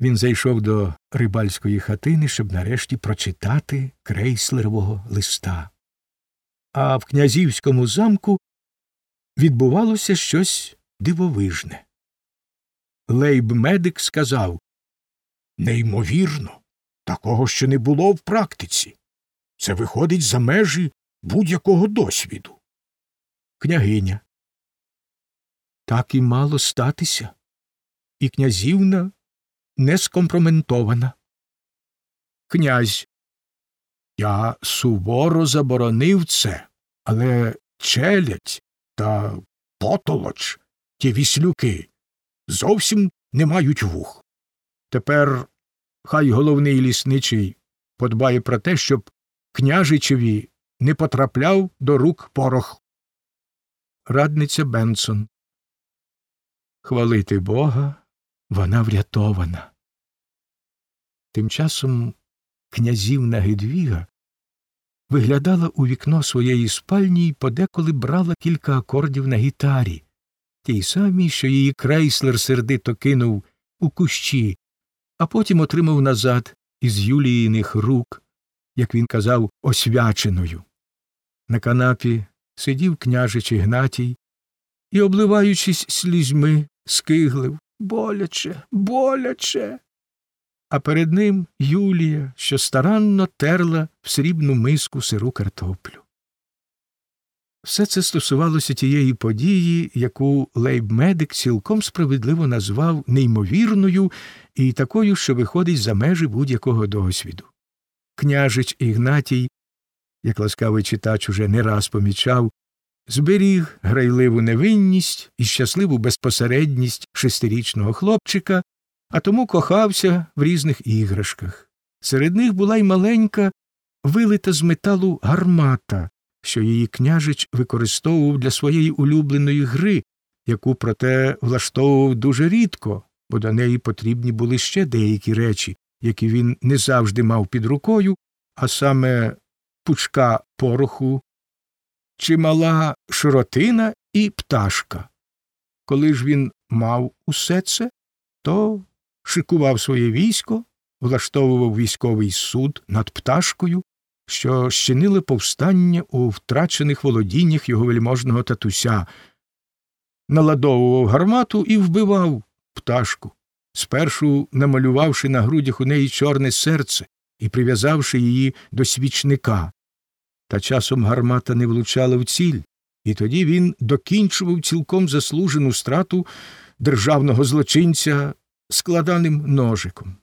Він зайшов до рибальської хатини, щоб нарешті прочитати крейслерового листа. А в князівському замку відбувалося щось дивовижне. Лейб медик сказав Неймовірно, такого ще не було в практиці. Це виходить за межі будь-якого досвіду. Княгиня. Так і мало статися. І князівна не скомпроментована. Князь. Я суворо заборонив це, але челядь та потолоч, ті віслюки, зовсім не мають вух. Тепер хай головний лісничий подбає про те, щоб княжичеві не потрапляв до рук порох. Радниця Бенсон. Хвалити Бога, вона врятована. Тим часом князівна Гедвіга виглядала у вікно своєї спальні і подеколи брала кілька акордів на гітарі, тій самій, що її крейслер сердито кинув у кущі, а потім отримав назад із Юліїних рук, як він казав, освяченою. На канапі сидів княжич Ігнатій і, обливаючись слізьми, скиглив боляче, боляче. А перед ним Юлія, що старанно терла в срібну миску сиру картоплю. Все це стосувалося тієї події, яку лейб-медик цілком справедливо назвав неймовірною і такою, що виходить за межі будь-якого досвіду. Княжич Ігнатій, як ласкавий читач уже не раз помічав, зберіг грайливу невинність і щасливу безпосередність шестирічного хлопчика, а тому кохався в різних іграшках. Серед них була й маленька, вилита з металу гармата, що її княжич використовував для своєї улюбленої гри, яку, проте, влаштовував дуже рідко, бо до неї потрібні були ще деякі речі, які він не завжди мав під рукою, а саме пучка пороху, чимала широтина і пташка. Коли ж він мав усе це, то шикував своє військо, влаштовував військовий суд над пташкою, що щинили повстання у втрачених володіннях його вельможного татуся, наладовував гармату і вбивав пташку, спершу намалювавши на грудях у неї чорне серце і прив'язавши її до свічника. Та часом гармата не влучала в ціль, і тоді він докінчував цілком заслужену страту державного злочинця складаним ножиком.